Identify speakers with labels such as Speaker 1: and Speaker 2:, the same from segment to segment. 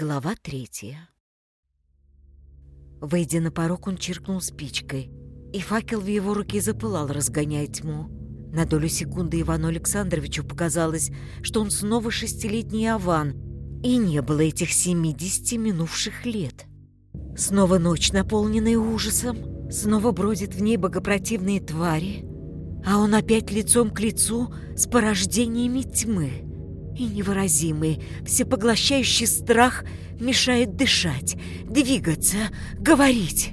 Speaker 1: Глава третья. Выйдя на порог, он чиркнул спичкой, и факел в его руке запылал, разгоняя тьму. На долю секунды Ивану Александровичу показалось, что он снова шестилетний Аван, и не было этих семидесяти минувших лет. Снова ночь, наполненная ужасом, снова бродят в ней богопротивные твари, а он опять лицом к лицу с порождениями тьмы — и невыразимый, всепоглощающий страх мешает дышать, двигаться, говорить.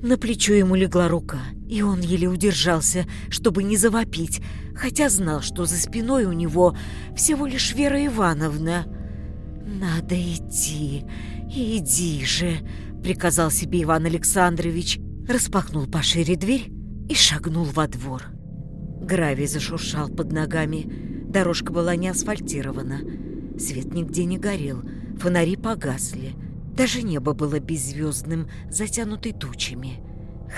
Speaker 1: На плечо ему легла рука, и он еле удержался, чтобы не завопить, хотя знал, что за спиной у него всего лишь Вера Ивановна. «Надо идти, иди же», — приказал себе Иван Александрович, распахнул пошире дверь и шагнул во двор. Гравий зашуршал под ногами, Дорожка была не асфальтирована. Свет нигде не горел, фонари погасли. Даже небо было беззвездным, затянутой тучами.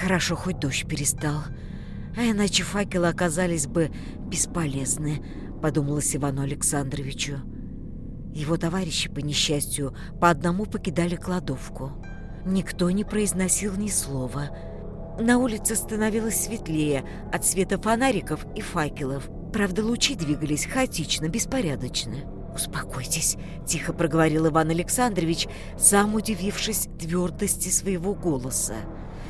Speaker 1: Хорошо, хоть дождь перестал. А иначе факелы оказались бы бесполезны, подумалось Ивану Александровичу. Его товарищи, по несчастью, по одному покидали кладовку. Никто не произносил ни слова. На улице становилось светлее от света фонариков и факелов – Правда, лучи двигались хаотично, беспорядочно. «Успокойтесь», — тихо проговорил Иван Александрович, сам удивившись твердости своего голоса.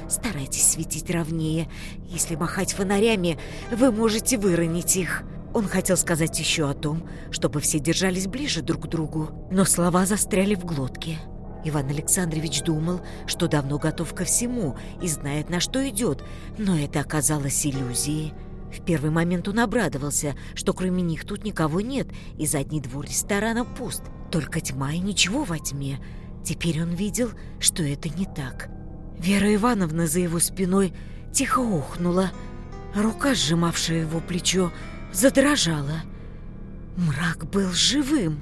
Speaker 1: «Старайтесь светить ровнее. Если махать фонарями, вы можете выронить их». Он хотел сказать еще о том, чтобы все держались ближе друг к другу, но слова застряли в глотке. Иван Александрович думал, что давно готов ко всему и знает, на что идет, но это оказалось иллюзией. В первый момент он обрадовался, что кроме них тут никого нет, и задний двор ресторана пуст, только тьма и ничего во тьме. Теперь он видел, что это не так. Вера Ивановна за его спиной тихо ухнула. Рука, сжимавшая его плечо, задрожала. Мрак был живым.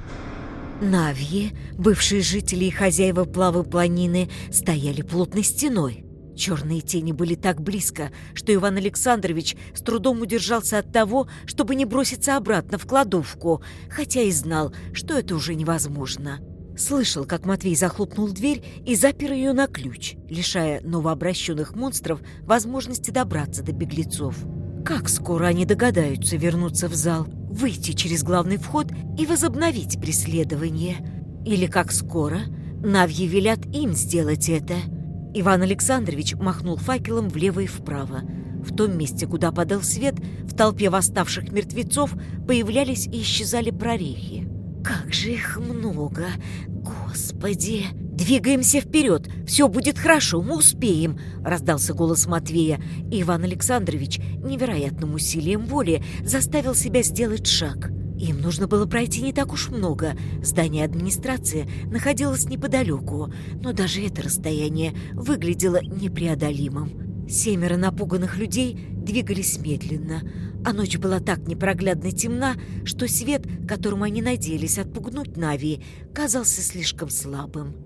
Speaker 1: Навьи, бывшие жители и хозяева плавы планины, стояли плотной стеной. Черные тени были так близко, что Иван Александрович с трудом удержался от того, чтобы не броситься обратно в кладовку, хотя и знал, что это уже невозможно. Слышал, как Матвей захлопнул дверь и запер ее на ключ, лишая новообращенных монстров возможности добраться до беглецов. Как скоро они догадаются вернуться в зал, выйти через главный вход и возобновить преследование? Или как скоро Навьи велят им сделать это – Иван Александрович махнул факелом влево и вправо. В том месте, куда падал свет, в толпе восставших мертвецов появлялись и исчезали прорехи. «Как же их много! Господи!» «Двигаемся вперед! Все будет хорошо, мы успеем!» — раздался голос Матвея. Иван Александрович невероятным усилием воли заставил себя сделать шаг. Им нужно было пройти не так уж много. Здание администрации находилось неподалеку, но даже это расстояние выглядело непреодолимым. Семеро напуганных людей двигались медленно, а ночь была так непроглядно темна, что свет, которым они надеялись отпугнуть Нави, казался слишком слабым.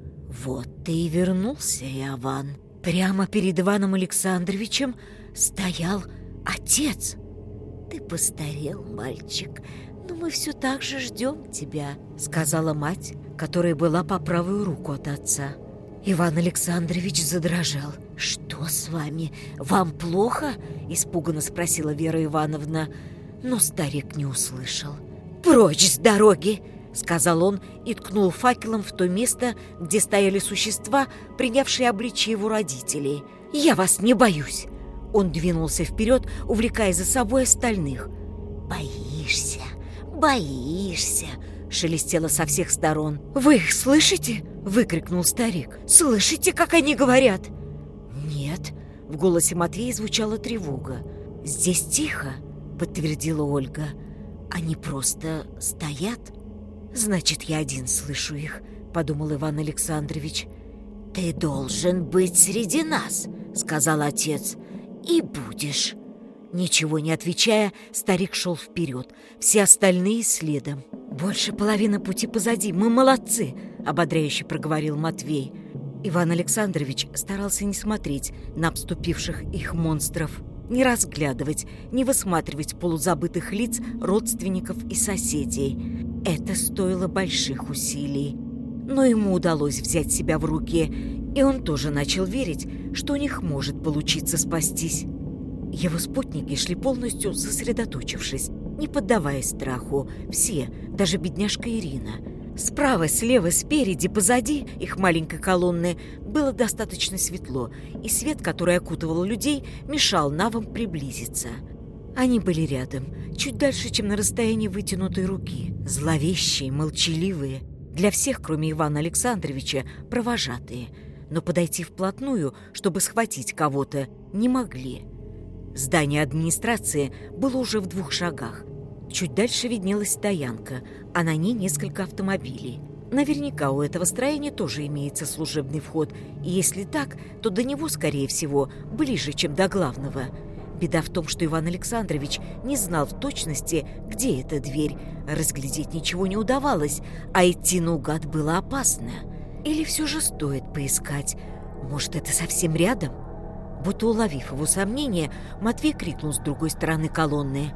Speaker 1: «Вот ты и вернулся, Иован!» Прямо перед Иваном Александровичем стоял отец. «Ты постарел, мальчик», мы все так же ждем тебя», — сказала мать, которая была по правую руку от отца. Иван Александрович задрожал. «Что с вами? Вам плохо?» — испуганно спросила Вера Ивановна. Но старик не услышал. «Прочь с дороги!» — сказал он и ткнул факелом в то место, где стояли существа, принявшие обличие его родителей. «Я вас не боюсь!» Он двинулся вперед, увлекая за собой остальных. «Боишься?» боишься!» — шелестело со всех сторон. «Вы их слышите?» — выкрикнул старик. «Слышите, как они говорят?» «Нет», — в голосе Матвея звучала тревога. «Здесь тихо», — подтвердила Ольга. «Они просто стоят?» «Значит, я один слышу их», — подумал Иван Александрович. «Ты должен быть среди нас», — сказал отец, — «и будешь». Ничего не отвечая, старик шел вперед, все остальные следом. «Больше половины пути позади, мы молодцы!» – ободряюще проговорил Матвей. Иван Александрович старался не смотреть на обступивших их монстров, не разглядывать, не высматривать полузабытых лиц родственников и соседей. Это стоило больших усилий. Но ему удалось взять себя в руки, и он тоже начал верить, что у них может получиться спастись. Его спутники шли полностью сосредоточившись, не поддаваясь страху. Все, даже бедняжка Ирина. Справа, слева, спереди, позади их маленькой колонны было достаточно светло, и свет, который окутывал людей, мешал навам приблизиться. Они были рядом, чуть дальше, чем на расстоянии вытянутой руки, зловещие, молчаливые, для всех, кроме Ивана Александровича, провожатые. Но подойти вплотную, чтобы схватить кого-то, не могли – Здание администрации было уже в двух шагах. Чуть дальше виднелась стоянка, а на ней несколько автомобилей. Наверняка у этого строения тоже имеется служебный вход, и если так, то до него, скорее всего, ближе, чем до главного. Беда в том, что Иван Александрович не знал в точности, где эта дверь. Разглядеть ничего не удавалось, а идти наугад было опасно. Или все же стоит поискать? Может, это совсем рядом? Будто уловив его сомнение, Матвей крикнул с другой стороны колонны.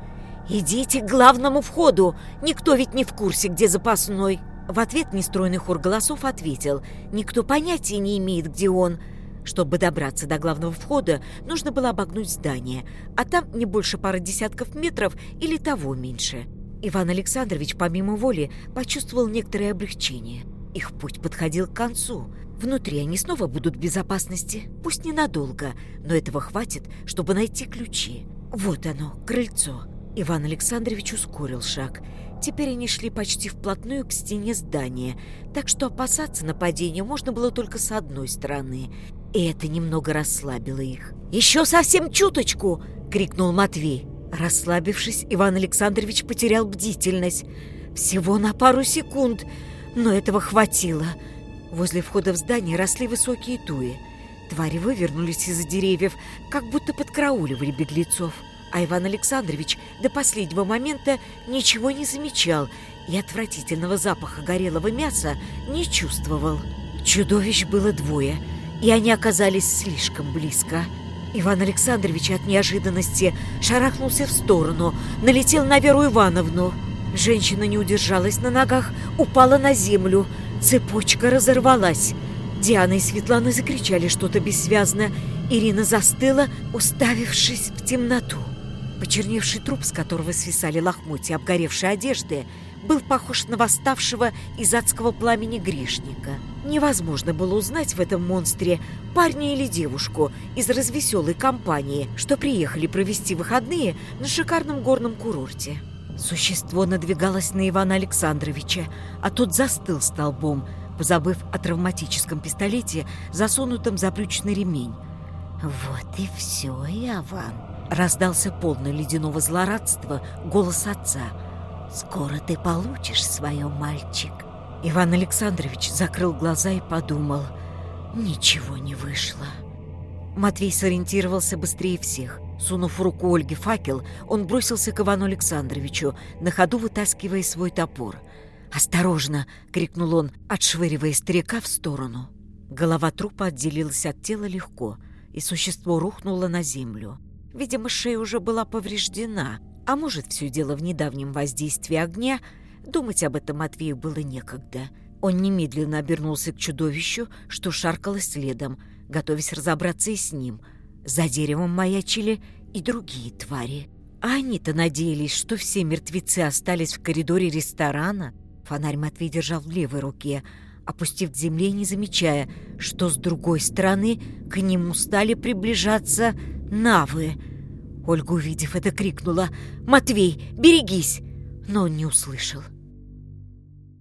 Speaker 1: «Идите к главному входу! Никто ведь не в курсе, где запасной!» В ответ нестройный хор голосов ответил. «Никто понятия не имеет, где он!» Чтобы добраться до главного входа, нужно было обогнуть здание, а там не больше пары десятков метров или того меньше. Иван Александрович помимо воли почувствовал некоторое облегчение. Их путь подходил к концу – Внутри они снова будут в безопасности, пусть ненадолго, но этого хватит, чтобы найти ключи. Вот оно, крыльцо. Иван Александрович ускорил шаг. Теперь они шли почти вплотную к стене здания, так что опасаться нападения можно было только с одной стороны. И это немного расслабило их. «Еще совсем чуточку!» — крикнул Матвей. Расслабившись, Иван Александрович потерял бдительность. Всего на пару секунд, но этого хватило — Возле входа в здание росли высокие туи. Твари вывернулись из-за деревьев, как будто подкрауливали беглецов. А Иван Александрович до последнего момента ничего не замечал и отвратительного запаха горелого мяса не чувствовал. Чудовищ было двое, и они оказались слишком близко. Иван Александрович от неожиданности шарахнулся в сторону, налетел на Веру Ивановну. Женщина не удержалась на ногах, упала на землю – Цепочка разорвалась. Диана и Светлана закричали что-то бессвязно. Ирина застыла, уставившись в темноту. Почерневший труп, с которого свисали лохмотья обгоревшей одежды, был похож на восставшего из адского пламени грешника. Невозможно было узнать в этом монстре парня или девушку из развеселой компании, что приехали провести выходные на шикарном горном курорте. Существо надвигалось на Ивана Александровича, а тот застыл столбом, позабыв о травматическом пистолете, засунутом за брючный ремень. «Вот и все, Иван. — раздался полный ледяного злорадства голос отца. «Скоро ты получишь свое, мальчик!» Иван Александрович закрыл глаза и подумал. «Ничего не вышло!» Матвей сориентировался быстрее всех. Сунув в руку Ольги факел, он бросился к Ивану Александровичу, на ходу вытаскивая свой топор. «Осторожно!» — крикнул он, отшвыривая старика в сторону. Голова трупа отделилась от тела легко, и существо рухнуло на землю. Видимо, шея уже была повреждена, а может, все дело в недавнем воздействии огня. Думать об этом Матвею было некогда. Он немедленно обернулся к чудовищу, что шаркало следом, готовясь разобраться и с ним — за деревом маячили и другие твари. Они-то надеялись, что все мертвецы остались в коридоре ресторана. Фонарь Матвей держал в левой руке, опустив к земле, не замечая, что с другой стороны к нему стали приближаться навы. Ольга, увидев это, крикнула «Матвей, берегись!» Но он не услышал.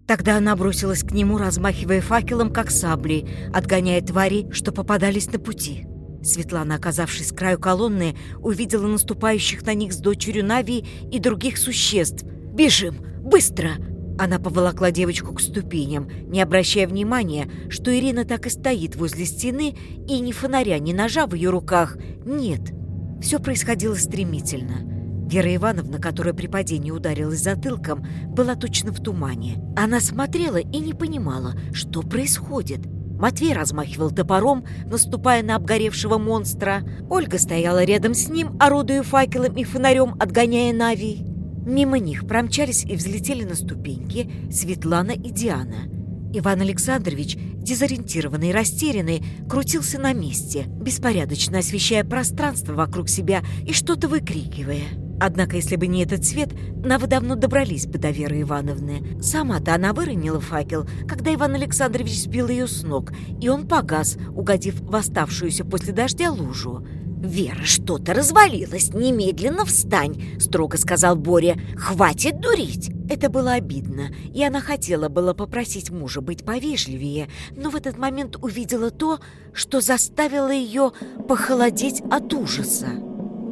Speaker 1: Тогда она бросилась к нему, размахивая факелом, как саблей, отгоняя твари, что попадались на пути. Светлана, оказавшись с краю колонны, увидела наступающих на них с дочерью Нави и других существ. «Бежим! Быстро!» Она поволокла девочку к ступеням, не обращая внимания, что Ирина так и стоит возле стены, и ни фонаря, ни ножа в ее руках нет. Все происходило стремительно. Вера Ивановна, которая при падении ударилась затылком, была точно в тумане. Она смотрела и не понимала, что происходит – Матвей размахивал топором, наступая на обгоревшего монстра. Ольга стояла рядом с ним, орудуя факелом и фонарем, отгоняя нави. Мимо них промчались и взлетели на ступеньки Светлана и Диана. Иван Александрович, дезориентированный и растерянный, крутился на месте, беспорядочно освещая пространство вокруг себя и что-то выкрикивая. Однако, если бы не этот свет, Навы давно добрались бы до Веры Ивановны. Сама-то она выронила факел, когда Иван Александрович сбил ее с ног, и он погас, угодив в оставшуюся после дождя лужу. «Вера, что-то развалилось! Немедленно встань!» — строго сказал Боря. «Хватит дурить!» Это было обидно, и она хотела было попросить мужа быть повежливее, но в этот момент увидела то, что заставило ее похолодеть от ужаса.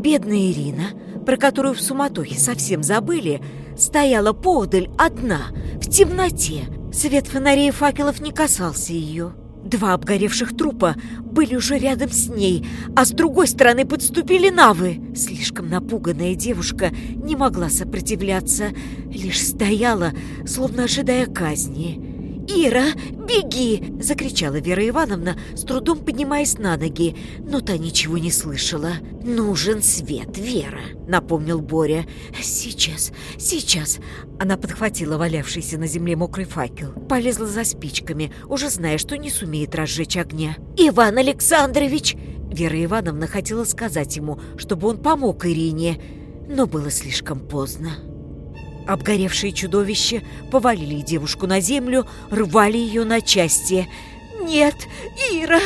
Speaker 1: Бедная Ирина, про которую в суматохе совсем забыли, стояла поодаль одна, в темноте. Свет фонарей и факелов не касался ее. Два обгоревших трупа были уже рядом с ней, а с другой стороны подступили навы. Слишком напуганная девушка не могла сопротивляться, лишь стояла, словно ожидая казни. «Ира, беги!» – закричала Вера Ивановна, с трудом поднимаясь на ноги, но та ничего не слышала. «Нужен свет, Вера!» – напомнил Боря. «Сейчас, сейчас!» Она подхватила валявшийся на земле мокрый факел, полезла за спичками, уже зная, что не сумеет разжечь огня. «Иван Александрович!» Вера Ивановна хотела сказать ему, чтобы он помог Ирине, но было слишком поздно. Обгоревшие чудовища повалили девушку на землю, рвали ее на части. «Нет, Ира!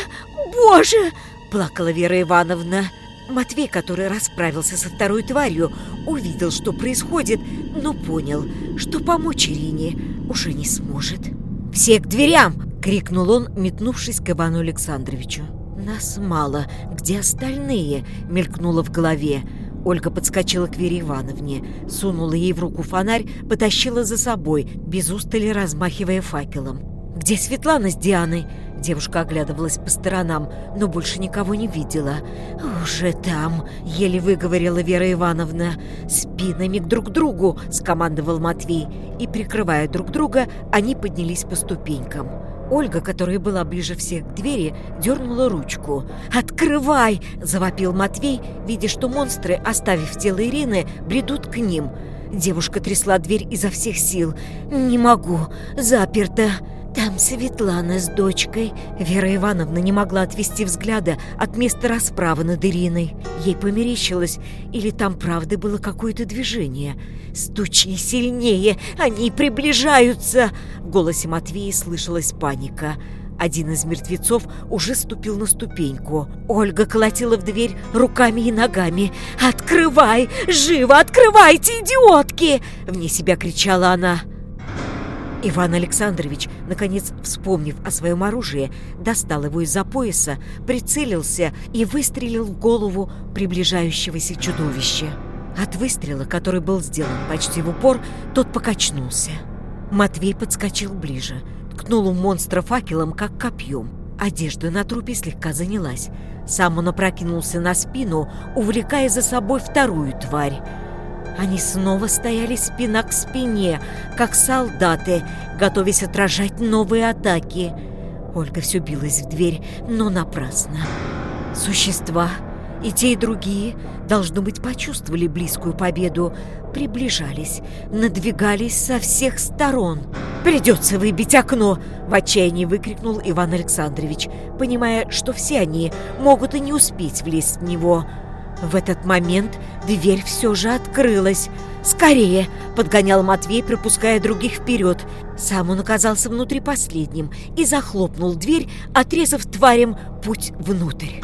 Speaker 1: Боже!» – плакала Вера Ивановна. Матвей, который расправился со второй тварью, увидел, что происходит, но понял, что помочь Ирине уже не сможет. «Все к дверям!» – крикнул он, метнувшись к Ивану Александровичу. «Нас мало. Где остальные?» – мелькнуло в голове. Ольга подскочила к Вере Ивановне, сунула ей в руку фонарь, потащила за собой, без устали размахивая факелом. «Где Светлана с Дианой?» Девушка оглядывалась по сторонам, но больше никого не видела. «Уже там!» — еле выговорила Вера Ивановна. «Спинами друг к другу!» — скомандовал Матвей. И, прикрывая друг друга, они поднялись по ступенькам. Ольга, которая была ближе всех к двери, дернула ручку. «Открывай!» – завопил Матвей, видя, что монстры, оставив тело Ирины, бредут к ним. Девушка трясла дверь изо всех сил. «Не могу! Заперто!» Там Светлана с дочкой. Вера Ивановна не могла отвести взгляда от места расправы над Ириной. Ей померещилось, или там правда было какое-то движение. «Стучи сильнее! Они приближаются!» В голосе Матвея слышалась паника. Один из мертвецов уже ступил на ступеньку. Ольга колотила в дверь руками и ногами. «Открывай! Живо открывайте, идиотки!» Вне себя кричала она. Иван Александрович, наконец вспомнив о своем оружии, достал его из-за пояса, прицелился и выстрелил в голову приближающегося чудовища. От выстрела, который был сделан почти в упор, тот покачнулся. Матвей подскочил ближе, ткнул у монстра факелом, как копьем. Одежда на трупе слегка занялась. Сам он опрокинулся на спину, увлекая за собой вторую тварь. Они снова стояли спина к спине, как солдаты, готовясь отражать новые атаки. Ольга все билась в дверь, но напрасно. Существа, и те, и другие, должно быть, почувствовали близкую победу, приближались, надвигались со всех сторон. «Придется выбить окно!» – в отчаянии выкрикнул Иван Александрович, понимая, что все они могут и не успеть влезть в него – в этот момент дверь все же открылась. «Скорее!» – подгонял Матвей, пропуская других вперед. Сам он оказался внутри последним и захлопнул дверь, отрезав тварям путь внутрь.